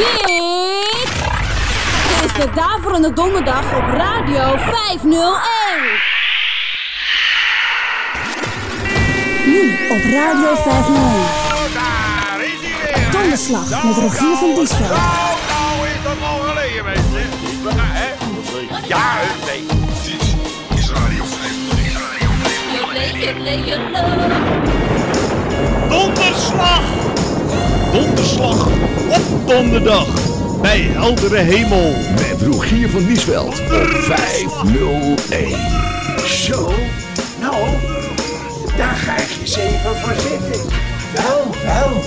Dit is de Daverende Donderdag op Radio 501. Nu op Radio 501. Daar is hij weer. Donderslag met Rogier van Diesveld. Nou, nou is dat al geleden, mensen. Hè? Ja, nee. Dit is Radio 501. Donderslag! Donderslag op donderdag bij heldere hemel. Met Rogier van Niesveld op 501. Zo, nou, daar ga ik eens even voor zitten. Wel, wel.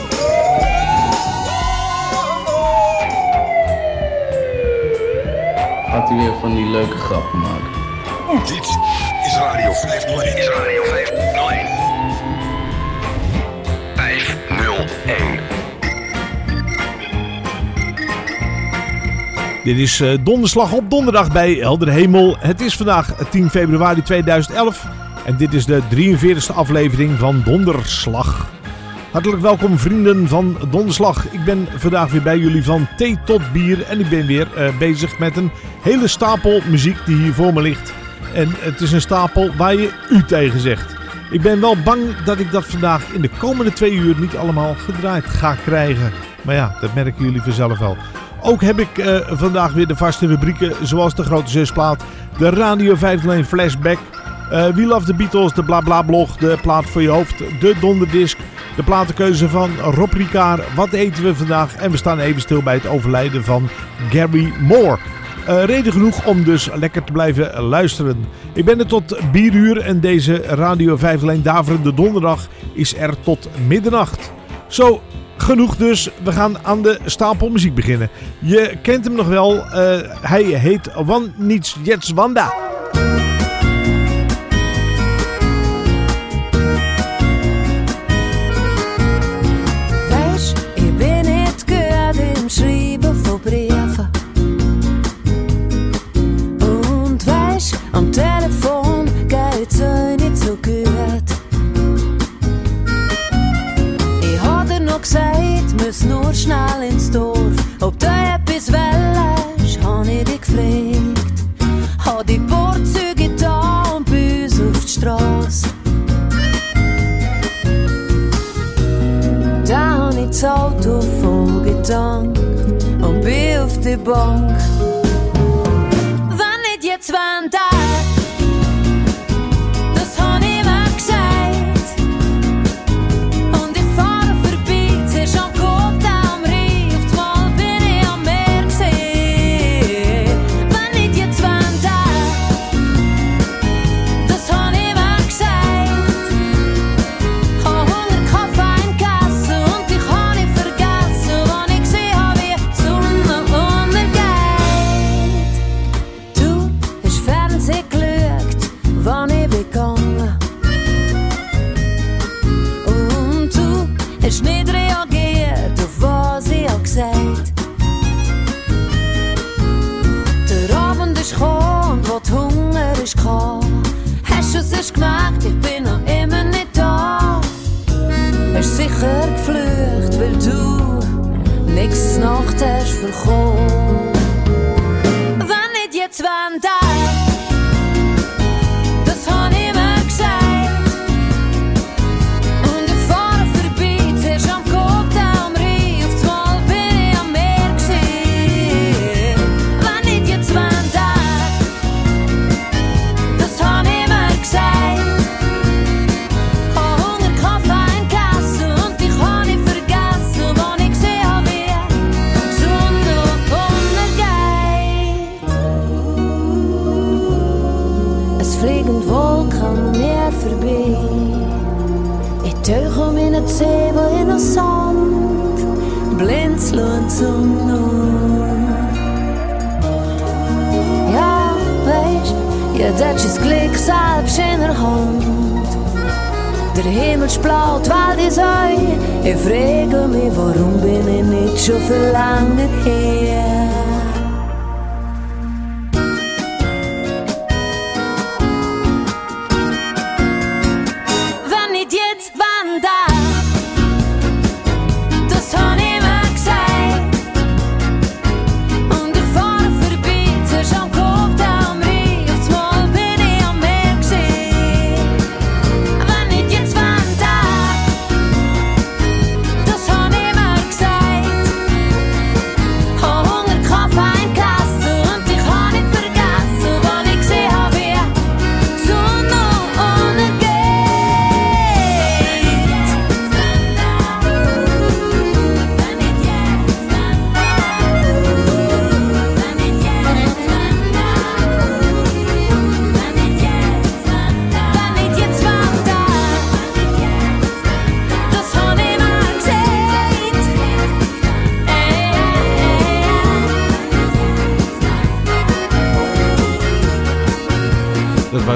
Gaat hij weer van die leuke grappen maken? Dit is Radio 501. Is Radio 501. 501. Dit is eh, Donderslag op donderdag bij heldere hemel. Het is vandaag 10 februari 2011 en dit is de 43e aflevering van Donderslag. Hartelijk welkom vrienden van Donderslag. Ik ben vandaag weer bij jullie van thee tot bier en ik ben weer eh, bezig met een hele stapel muziek die hier voor me ligt. En het is een stapel waar je u tegen zegt. Ik ben wel bang dat ik dat vandaag in de komende twee uur niet allemaal gedraaid ga krijgen. Maar ja, dat merken jullie vanzelf wel. Ook heb ik eh, vandaag weer de vaste rubrieken zoals de Grote Zusplaat, de Radio 501 Flashback, eh We Love the Beatles, de Blabla Blog, de plaat voor je hoofd, de Donderdisc, de platenkeuze van Rob Ricard, wat eten we vandaag en we staan even stil bij het overlijden van Gary Moore. Eh, reden genoeg om dus lekker te blijven luisteren. Ik ben er tot bieruur en deze Radio 501 Daverende Donderdag is er tot middernacht. Zo, genoeg dus. We gaan aan de stapel muziek beginnen. Je kent hem nog wel. eh, hij heet Wan Niets. Nacht hast verkommen. Wenn nicht jetzt, wann dann? Je dat je kliks op zijn hand. Der Himmel splaut, weil die Säue. Ich frage mich, warum bin ich nicht schon viel lange?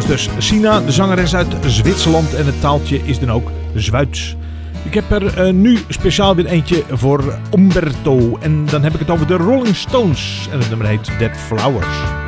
Dus Sina, de zangeres uit Zwitserland en het taaltje is dan ook Zwijds. Ik heb er eh, nu speciaal weer eentje voor Umberto. En dan heb ik het over de Rolling Stones. En het nummer heet Dead Flowers.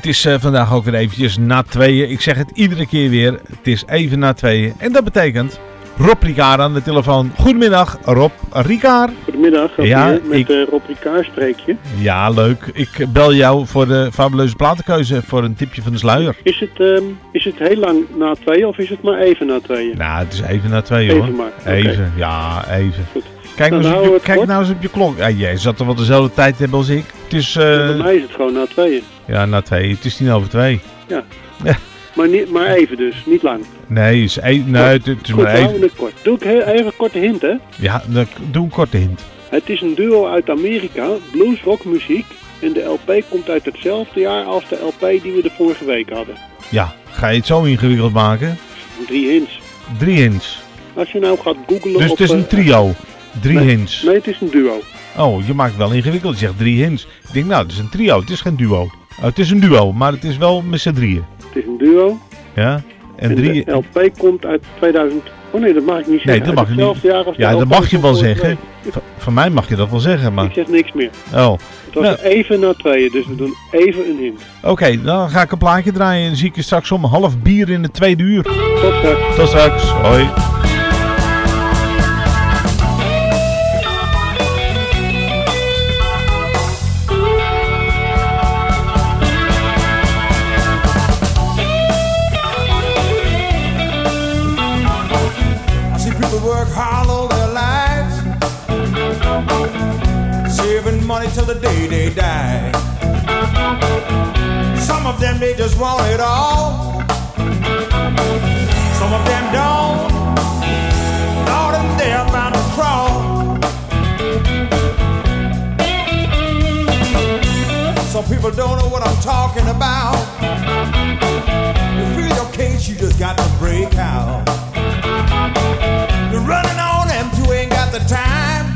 Het is eh, vandaag ook weer eventjes na tweeën. Ik zeg het iedere keer weer. Het is even na tweeën. En dat betekent Rob Ricard aan de telefoon. Goedemiddag, Rob Ricard. Goedemiddag, Ja, met ik- eh, Rob Ricard spreek je. Ja, leuk. Ik bel jou voor de fabuleuze platenkeuze voor een tipje van de sluier. Is het, ehm, is het heel lang na twee of is het maar even na tweeën? Nou, het is even na tweeën Even hoor. maar. Even, ja, even. Goed. Kijk, nou je, kijk nou eens op je klok. Ja, jij zat er wel dezelfde tijd hebben als ik. Het is, eh, Bij mij is het gewoon na tweeën. ja, na twee. Het is tien over twee. Maar, niet, maar even dus, niet lang. Nee, is e- nee het, het is Goed, maar even. kort. Doe ik even een korte hint, hè? Ja, dan doe een korte hint. Het is een duo uit Amerika, blues rock muziek. En de LP komt uit hetzelfde jaar als de LP die we de vorige week hadden. Ja, ga je het zo ingewikkeld maken? Drie hints. Drie hints. Als je nou gaat googlen Dus op... het is een eh, trio. Drie nee, hints. Nee, het is een duo. Oh, je maakt het wel ingewikkeld. Je zegt drie hints. Ik denk, nou, het is een trio. Het is geen duo. Oh, het is een duo, maar het is wel met z'n drieën. Het is een duo. Ja? En En drie... de LP komt uit 2000... Oh nee, dat mag ik niet zeggen. Nee, dat mag je niet. jaar als Ja, dat mag je wel zeggen. Van, van mij mag je dat wel zeggen, Ik maar... zeg niks meer. Oh. Het was Nou. even na tweeën, dus we doen even een hint. Oké, dan ga ik een plaatje draaien en zie ik je straks om half bier in de tweede uur. Tot straks. Tot straks. Hoi. Till the day they die. Some of them they just want it all. Some of them don't. Lord, and they're bound to crawl. Some people don't know what I'm talking about. To feel your case, you just got to break out. You're running on them two ain't got the time.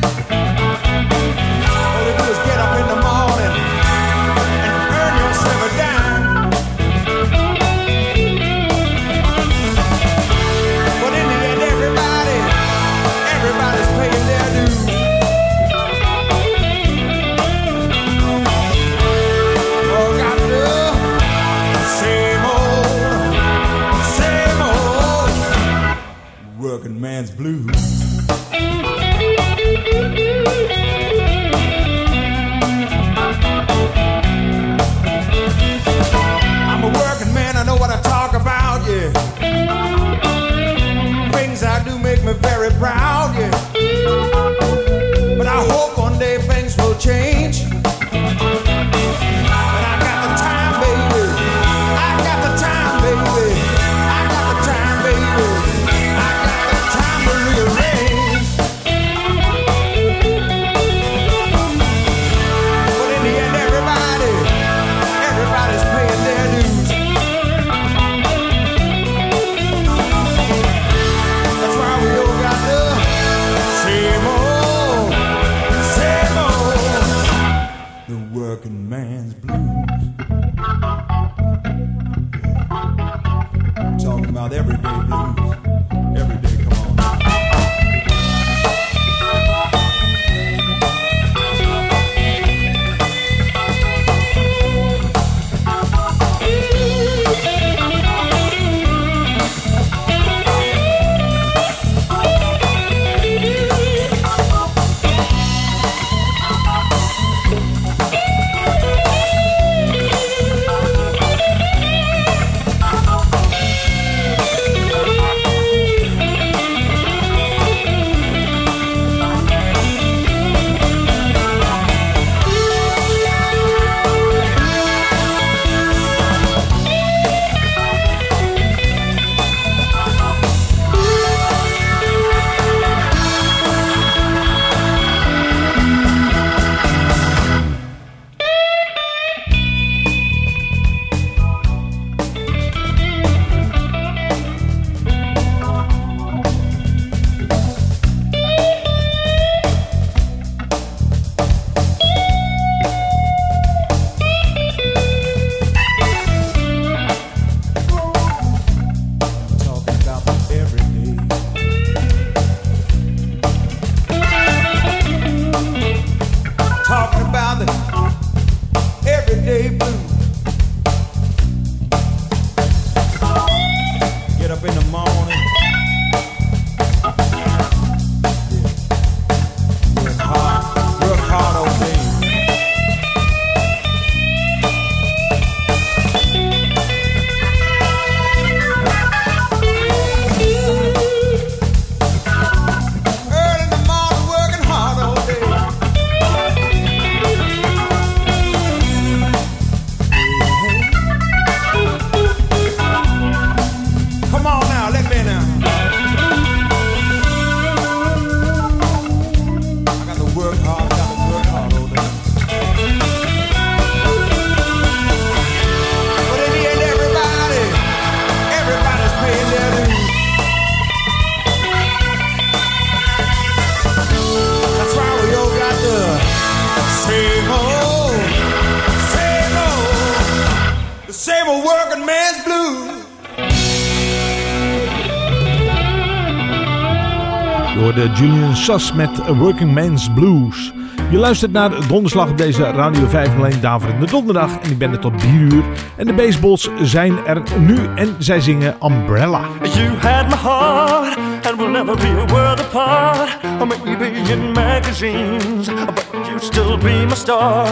Sas met Working Man's Blues. Je luistert naar Donderslag op deze Radio 5 alleen 501 de Donderdag. En ik ben er tot 4 uur. En de baseballs zijn er nu en zij zingen Umbrella. You had my heart and we'll never be a world apart. Or maybe in magazines, but you still be my star.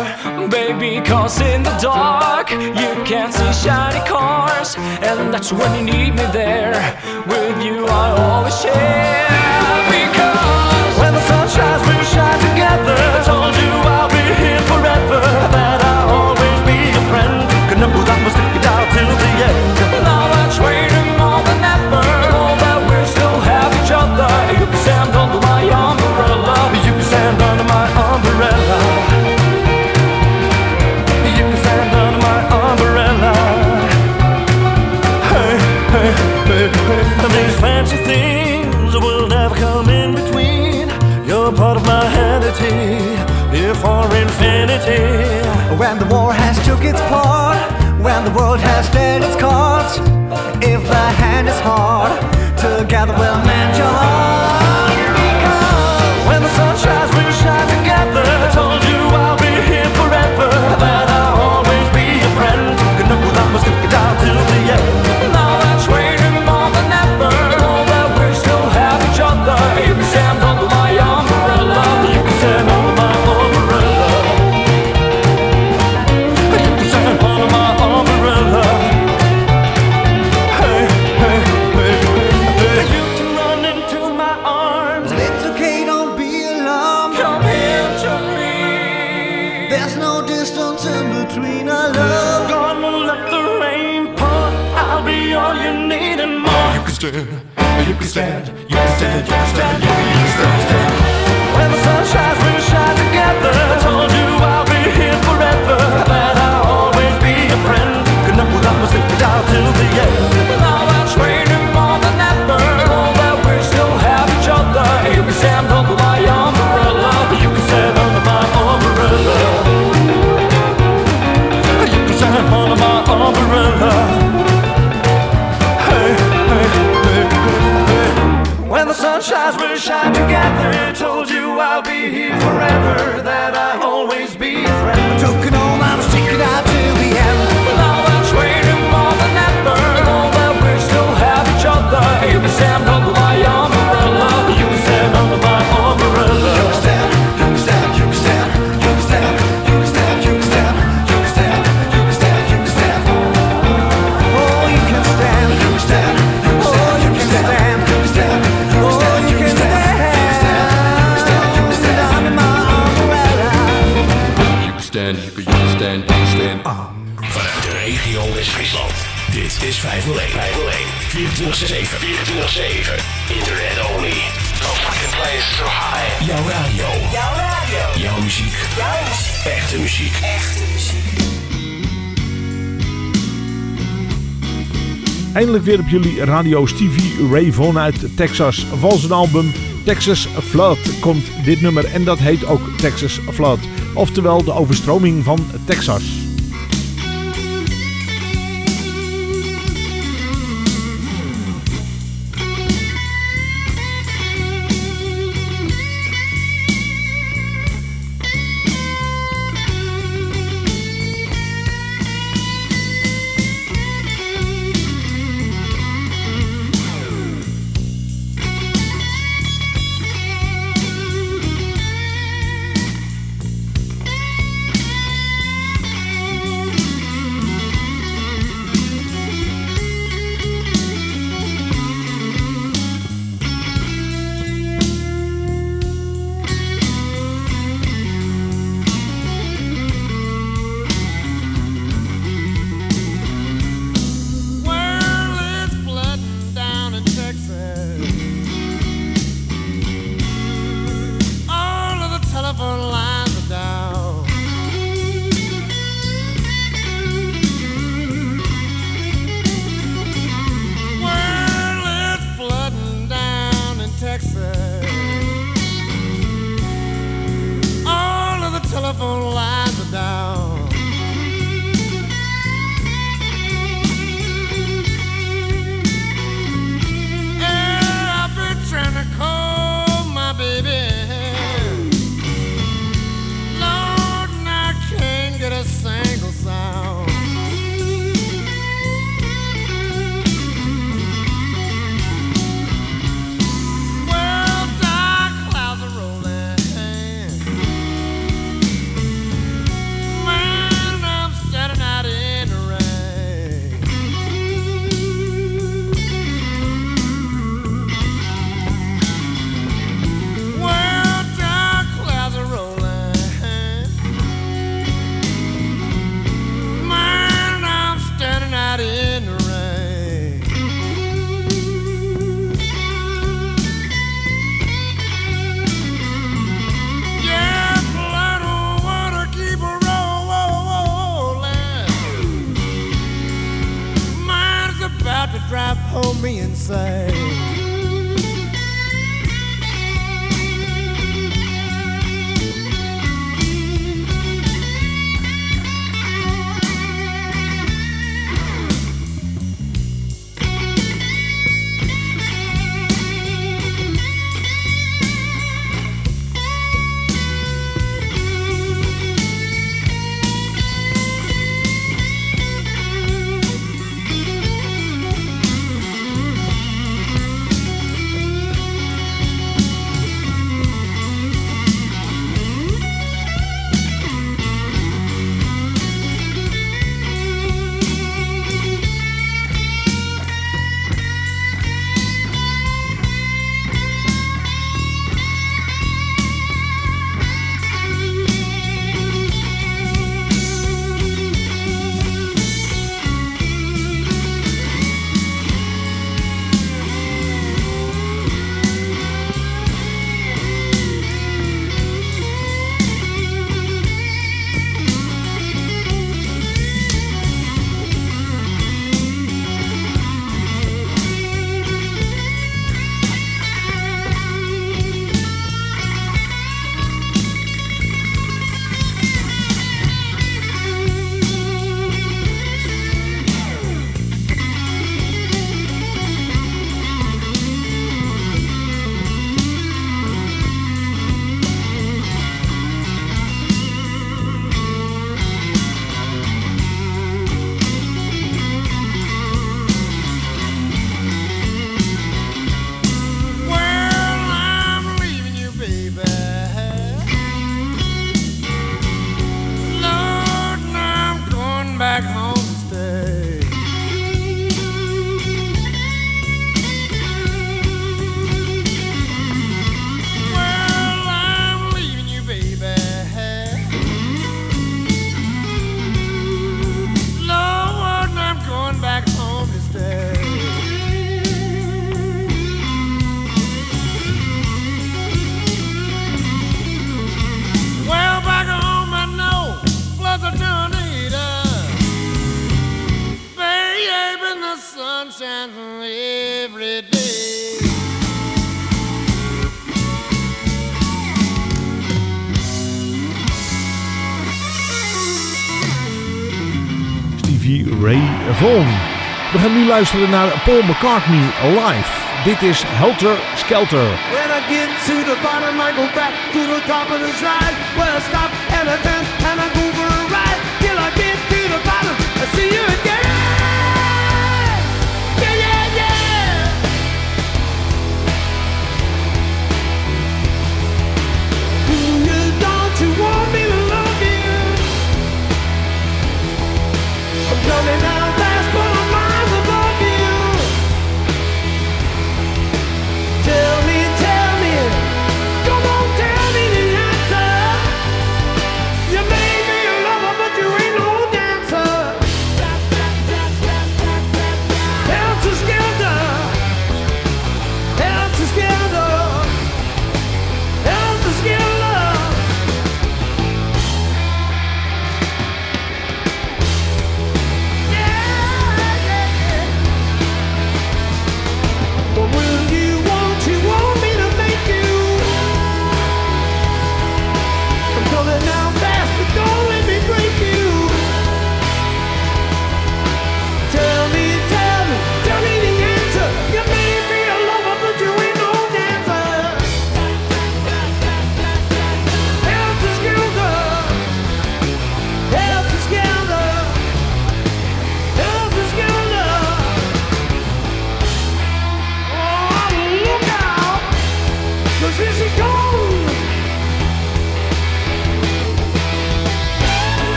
Baby, cause in the dark you can't see shiny cars. And that's when you need me there. With you I always share because together. together we'll mend your heart. eindelijk weer op jullie radio Stevie Ray Vaughan uit Texas. Van zijn album Texas Flood komt dit nummer en dat heet ook Texas Flood. Oftewel de overstroming van Texas. Ray Vaughan. We gaan nu luisteren naar Paul McCartney live. Dit is Helter Skelter. When I get to the bottom, I go back to the top of the slide. Well, I stop and I turn and I go for a ride till I get to the bottom. I see you again. Tell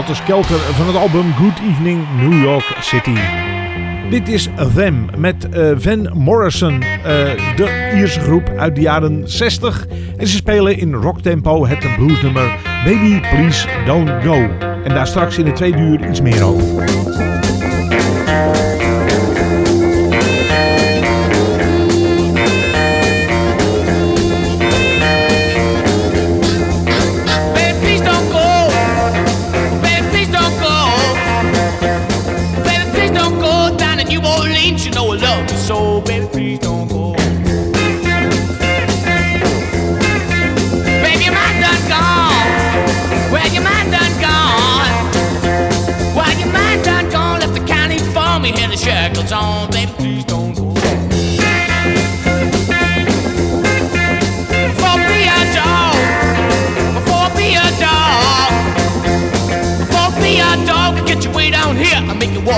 Helter Skelter van het album Good Evening New York City. Dit is Them met eh, Van Morrison, eh, de Ierse groep uit de jaren 60. En ze spelen in rocktempo het bluesnummer Baby Please Don't Go. En daar straks in de tweede uur iets meer over.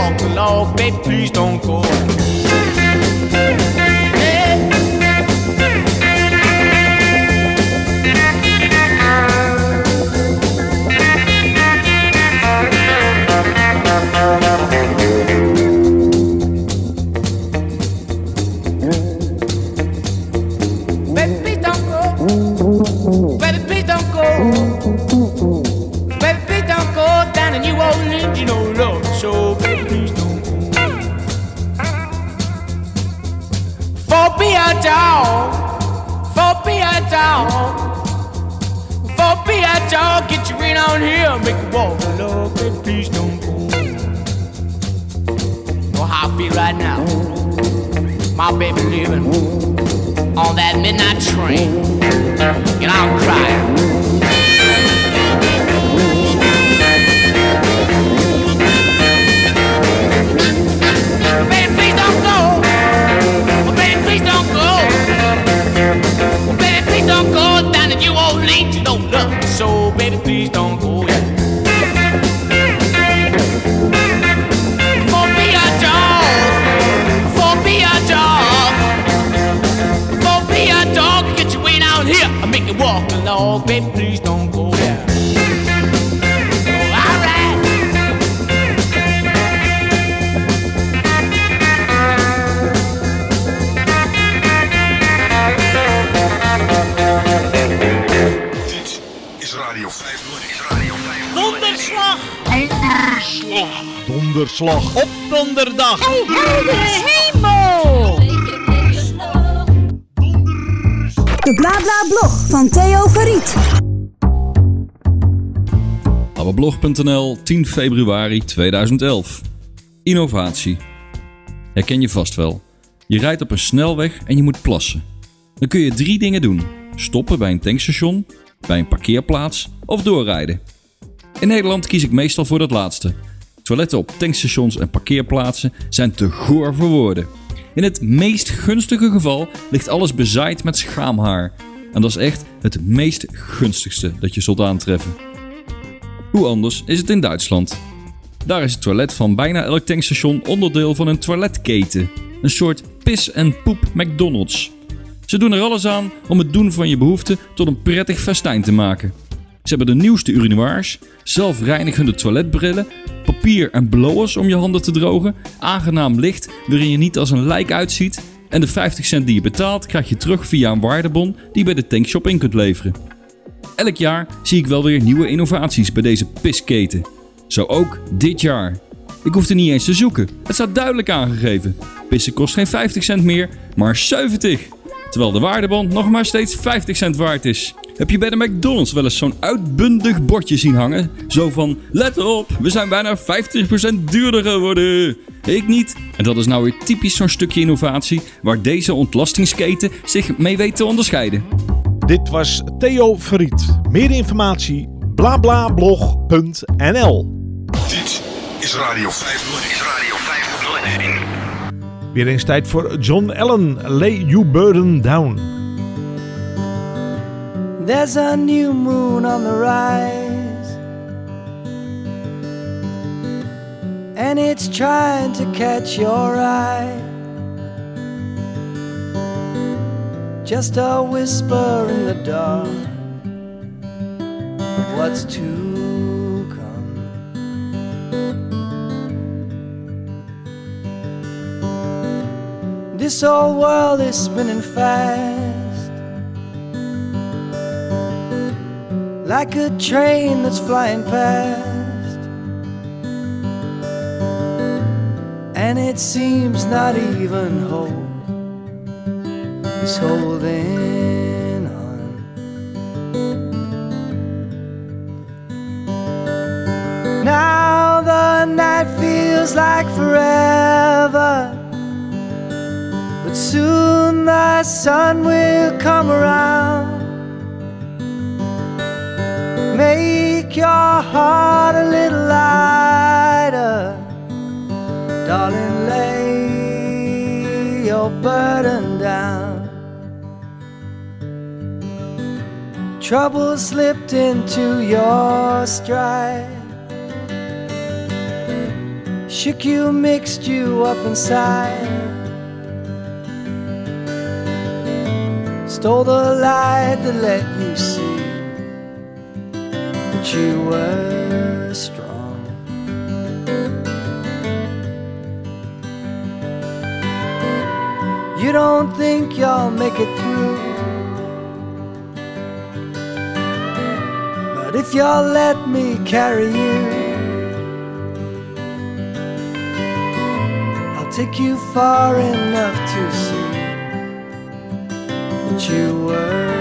Walk along. Baby, please don't go. Be a dog. For be a dog. For be a dog. Get you right on here. Make you walk love. Baby, please don't go. Know how I feel right now. My baby living on that midnight train. And I'm crying. Along. Baby, please don't go. Yeah. All right. Is Radio 501. Is Radio 501. Donderslag! Donderslag. Op donderdag! De Blabla Blog van Theo Verriet. Abbablog.nl 10 februari 2011. Innovatie. Herken je vast wel. Je rijdt op een snelweg en je moet plassen. Dan kun je drie dingen doen: stoppen bij een tankstation, bij een parkeerplaats of doorrijden. In Nederland kies ik meestal voor dat laatste. Toiletten op tankstations en parkeerplaatsen zijn te goor voor woorden. In het meest gunstige geval ligt alles bezaaid met schaamhaar. En dat is echt het meest gunstigste dat je zult aantreffen. Hoe anders is het in Duitsland? Daar is het toilet van bijna elk tankstation onderdeel van een toiletketen. Een soort pis en poep McDonald's. Ze doen er alles aan om het doen van je behoefte tot een prettig festijn te maken. Ze hebben de nieuwste urinoirs, zelfreinigende toiletbrillen, papier en blowers om je handen te drogen, aangenaam licht waarin je niet als een lijk uitziet en de 50 cent die je betaalt krijg je terug via een waardebon die bij de tankshop in kunt leveren. Elk jaar zie ik wel weer nieuwe innovaties bij deze pisketen. Zo ook dit jaar. Ik hoefde niet eens te zoeken. Het staat duidelijk aangegeven. Pissen kost geen 50 cent meer, maar 70. Terwijl de waardebon nog maar steeds 50 cent waard is. Heb je bij de McDonald's wel eens zo'n uitbundig bordje zien hangen? Zo van, let op, we zijn bijna 50% duurder geworden. Ik niet. En dat is nou weer typisch zo'n stukje innovatie waar deze ontlastingsketen zich mee weet te onderscheiden. Dit was Theo Verriet. Meer informatie blablablog.nl Dit is Radio 501. Is Radio 501. Weer eens tijd voor John Allen. Lay You Burden Down. There's a new moon on the rise, and it's trying to catch your eye. Just a whisper in the dark. What's too This old world is spinning fast. Like a train that's flying past. And it seems not even hope is holding on. Now the night feels like forever. But soon the sun will come around. Make your heart a little lighter. Darling, lay your burden down. Trouble slipped into your stride. Shook you, mixed you up inside. Stole the light that let you were strong. You don't think you'll make it through. But if you'll let me carry you, I'll take you far enough to see that you were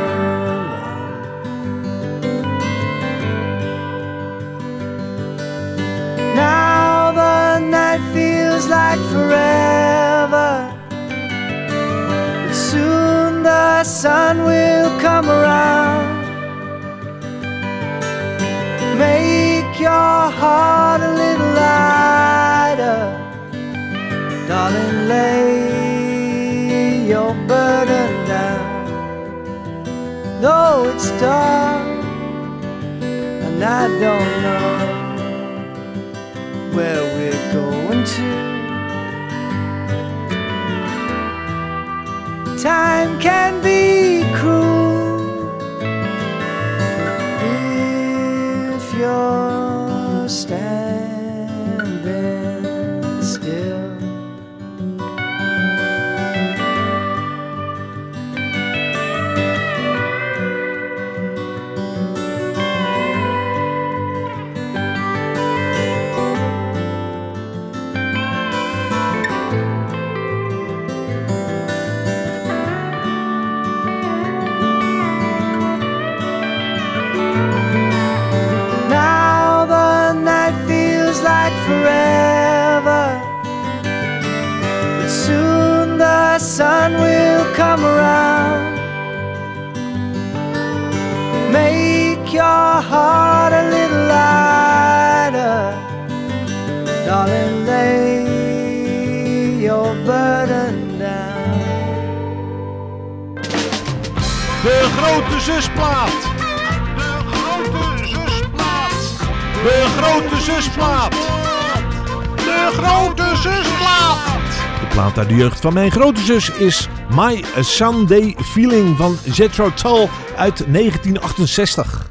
feels like forever. But soon the sun will come around. Make your heart a little lighter. Darling, lay your burden down. Though it's dark, and I don't know where we're going to. Time can be cruel grote zusplaat. De grote zusplaat. De grote zusplaat. De plaat uit de jeugd van mijn grote zus is My Sunday Feeling van Jethro Tull uit 1968.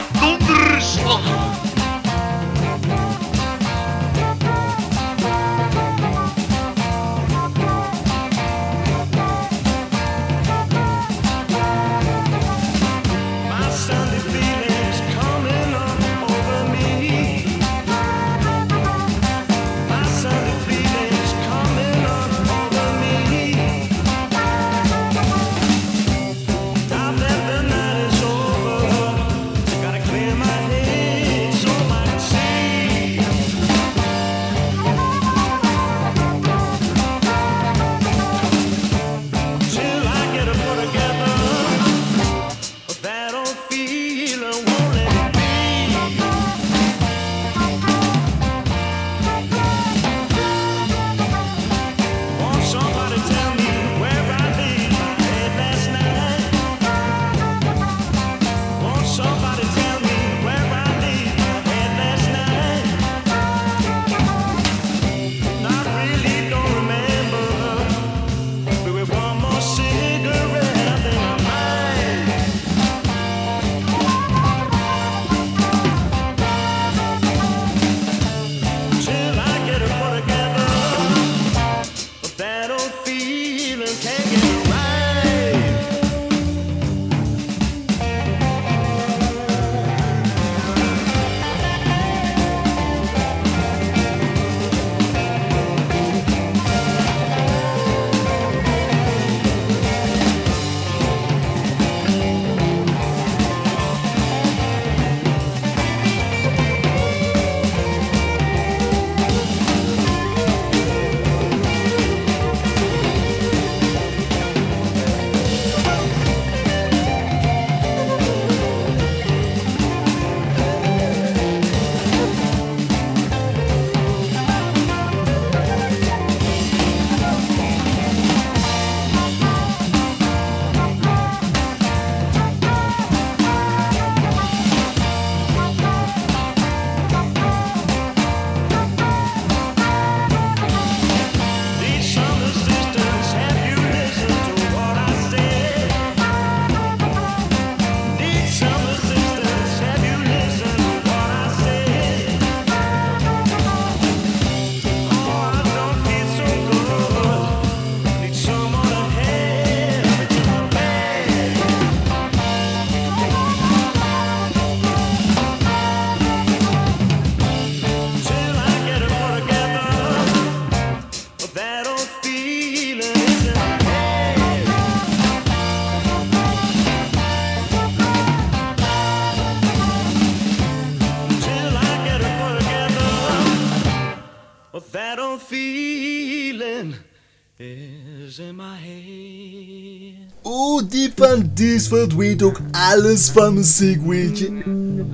Diesveld weet ook alles van muziek, weet je.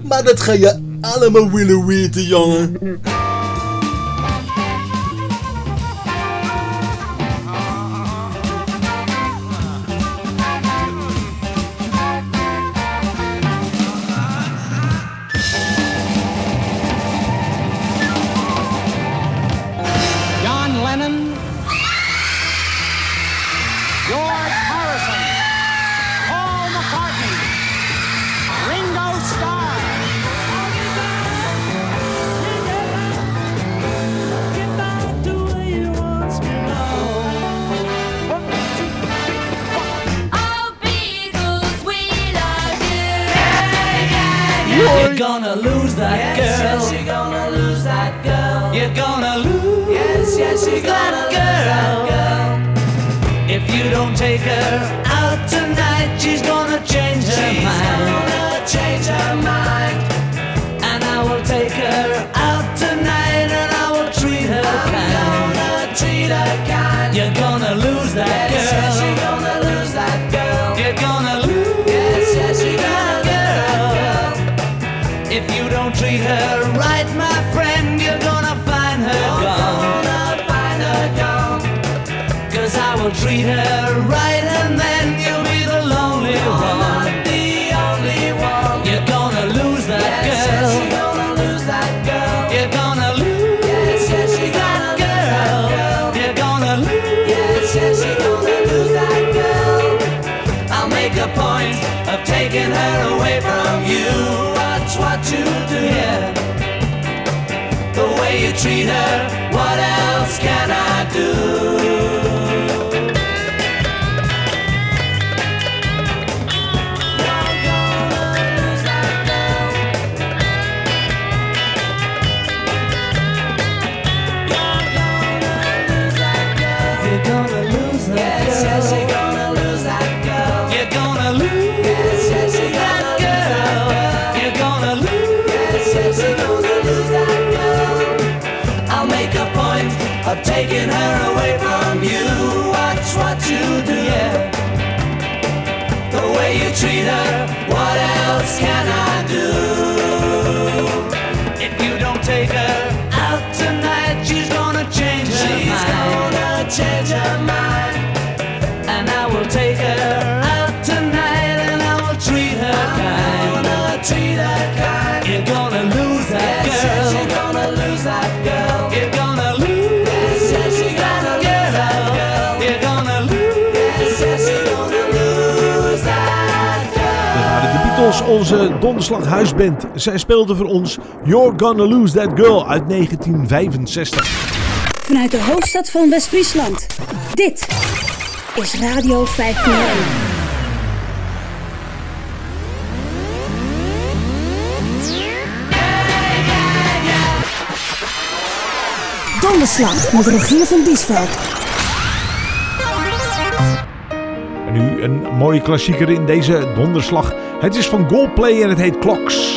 Maar dat ga je allemaal willen weten, jongen. Her out tonight, she's gonna change her mind. Gonna change her mind. And I will take her out tonight, and I will treat her kind. Gonna treat her kind. You're gonna lose that girl. Yes, you're gonna lose that girl. You're gonna lose. Yes, yes, you're gonna girl. If you don't treat her treat her. What else can I do? If you don't take her out tonight, she's gonna change her She's mind. gonna change her mind. Onze donderslag huisband. Zij speelden voor ons You're Gonna Lose That Girl uit 1965. Vanuit de hoofdstad van West-Friesland. Dit is Radio 501. Donderslag met Rogier van Diesveld. Een mooie klassieker in deze donderslag. Het is van Goldplay en het heet Clocks.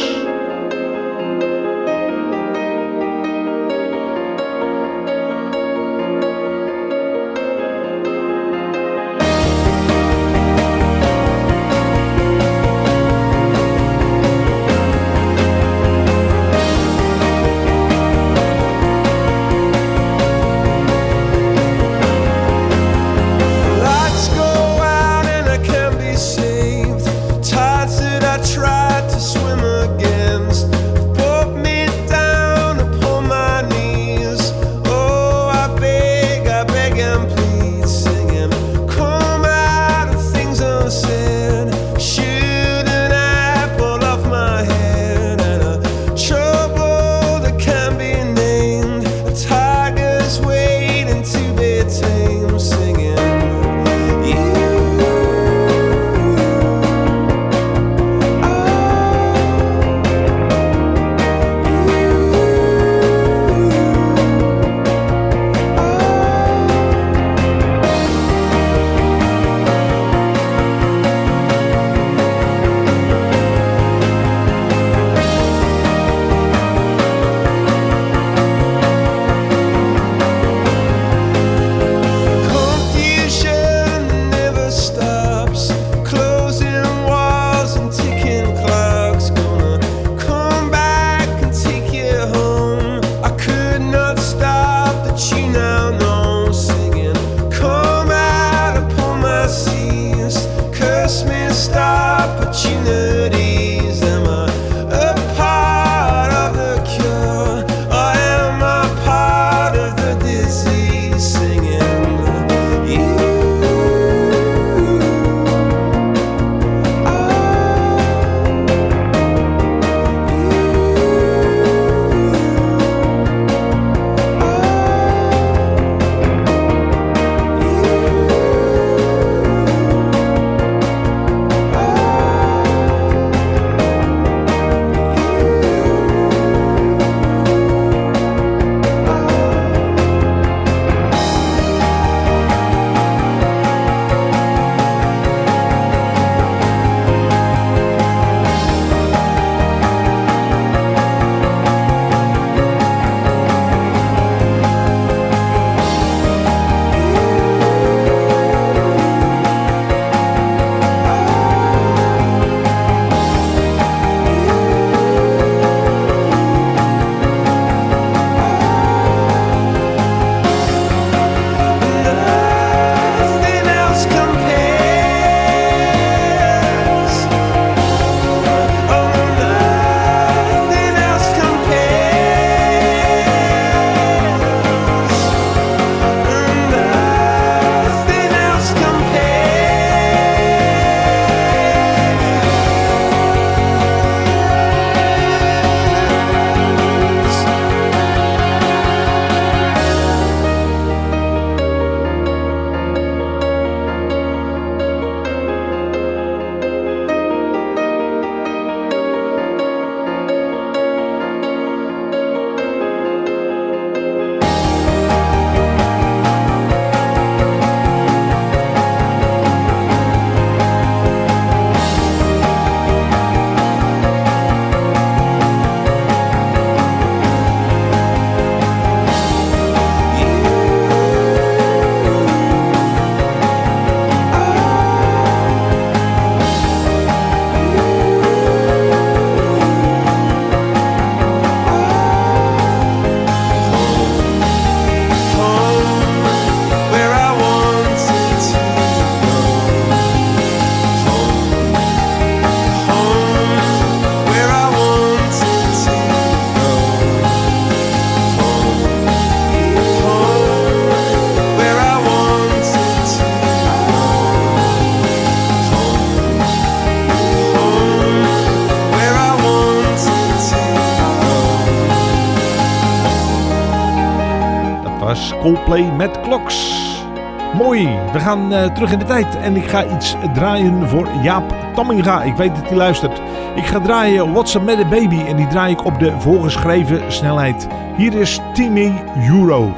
Eh, terug in de tijd en ik ga iets draaien voor Jaap Tamminga. Ik weet dat hij luistert. Ik ga draaien What's a Matter Baby en die draai ik op de voorgeschreven snelheid. Hier is Timmy Euro.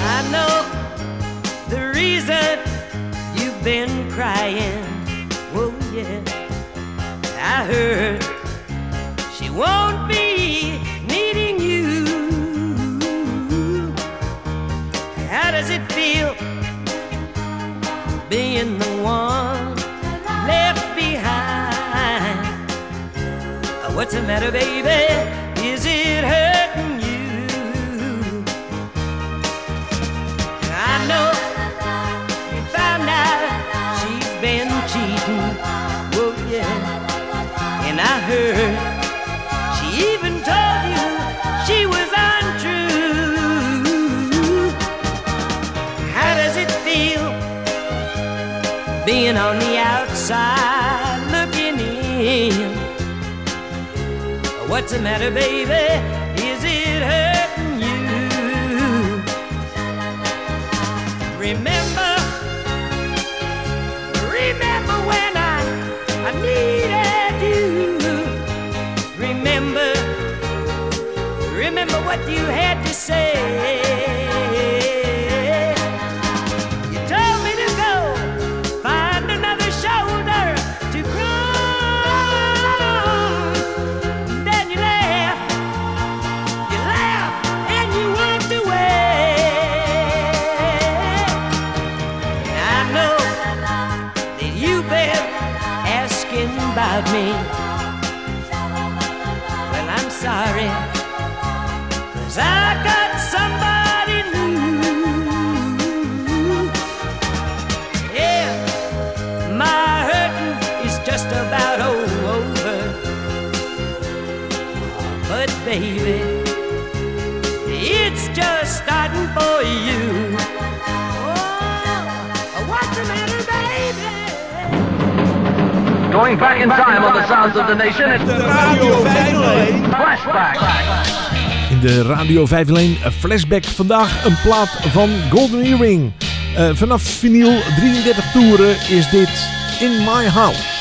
I know the reason you've been crying. Oh, yeah. I heard she won't be being the one left behind? Uh, What's the matter, baby? Is it hurting you? I know you found out she's been cheating. Oh, yeah. And I heard on the outside looking in? What's the matter, baby? Just starting for you. Oh, what's the matter, baby? Going back in time on the sounds of the nation, it's the Radio 501 Flashback. In de Radio 501 Flashback vandaag een plaat van Golden Earring. Eh, vanaf vinyl 33 toeren is dit In My House.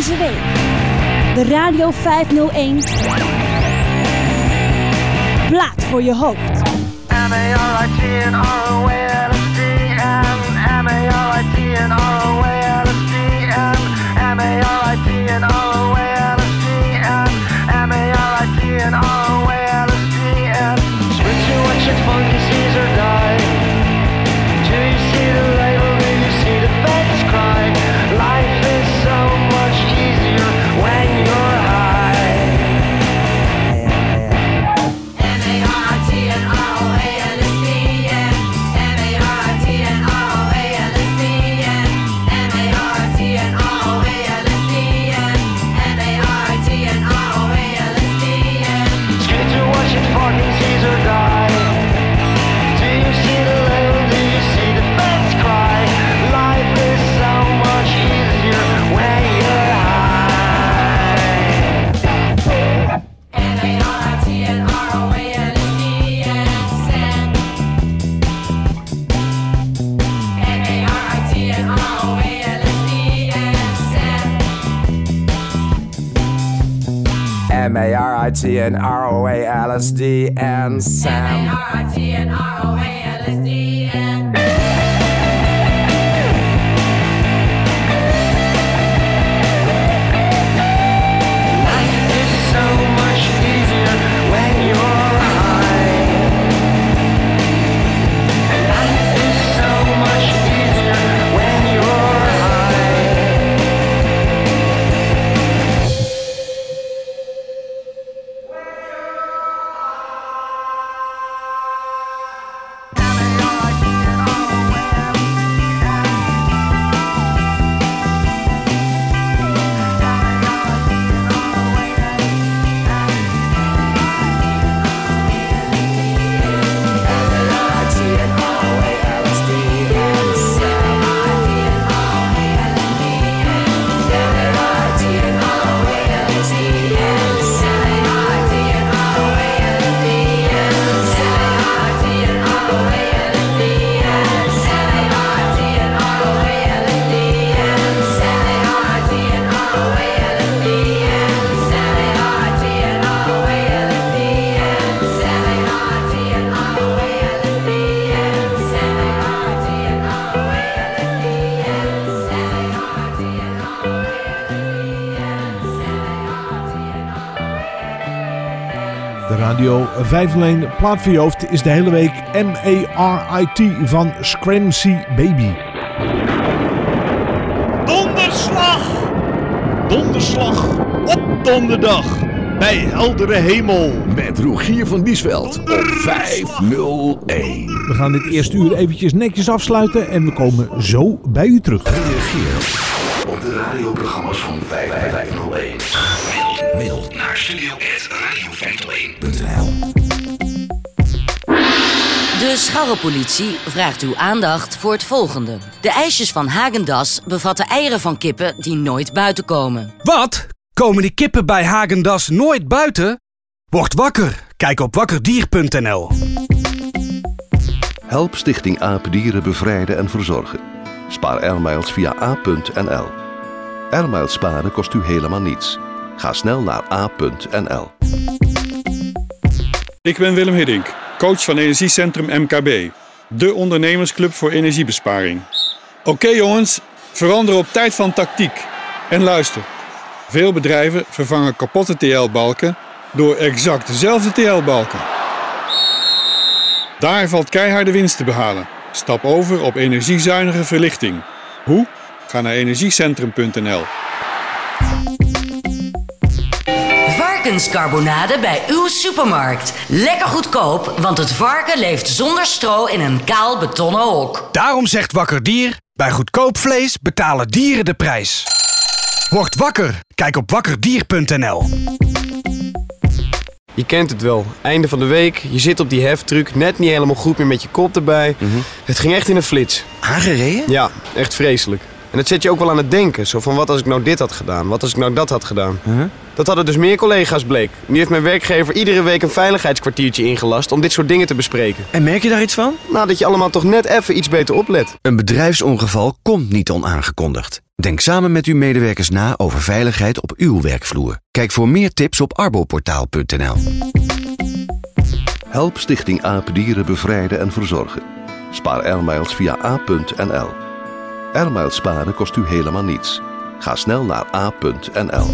De Radio 501. Plaat voor je hoofd. R I T and R O A L S D Sam. M A R I T and R O A L S D. 5 lane plaat voor je hoofd is de hele week M-A-R-I-T van Scramsy Baby. Donderslag! Donderslag op donderdag bij heldere hemel. Met Rogier van Biesveld op 501. We gaan dit eerste uur eventjes netjes afsluiten en we komen zo bij u terug. Reageer op de radioprogramma's van 501. Mail, mail naar studio.radio501.nl de scharrepolitie vraagt uw aandacht voor het volgende. De ijsjes van Hagendas bevatten eieren van kippen die nooit buiten komen. Wat? Komen die kippen bij Hagendas nooit buiten? Word wakker. Kijk op wakkerdier.nl. Help Stichting Aapdieren bevrijden en verzorgen. Spaar airmiles via a.nl. Airmiles sparen kost u helemaal niets. Ga snel naar a.nl. Ik ben Willem Hiddink, coach van Energiecentrum MKB. De ondernemersclub voor energiebesparing. Oké jongens, verander op tijd van tactiek. En luister. Veel bedrijven vervangen kapotte TL-balken door exact dezelfde TL-balken. Daar valt keiharde winst te behalen. Stap over op energiezuinige verlichting. Hoe? Ga naar energiecentrum.nl. Varkenscarbonade bij uw supermarkt. Lekker goedkoop, want het varken leeft zonder stro in een kaal betonnen hok. Daarom zegt Wakker Dier, bij goedkoop vlees betalen dieren de prijs. Word wakker. Kijk op wakkerdier.nl. Je kent het wel. Einde van de week, je zit op die heftruck, net niet helemaal goed meer met je kop erbij. Het ging echt in een flits. Aangereden? Ja, echt vreselijk. En dat zet je ook wel aan het denken. Zo van, wat als ik nou dit had gedaan? Wat als ik nou dat had gedaan? Dat hadden dus meer collega's bleek. Nu heeft mijn werkgever iedere week een veiligheidskwartiertje ingelast om dit soort dingen te bespreken. En merk je daar iets van? Nou, dat je allemaal toch net even iets beter oplet. Een bedrijfsongeval komt niet onaangekondigd. Denk samen met uw medewerkers na over veiligheid op uw werkvloer. Kijk voor meer tips op arboportaal.nl. Help Stichting AAP dieren bevrijden en verzorgen. Spaar airmiles via a.nl. Airmiles sparen kost u helemaal niets. Ga snel naar a.nl.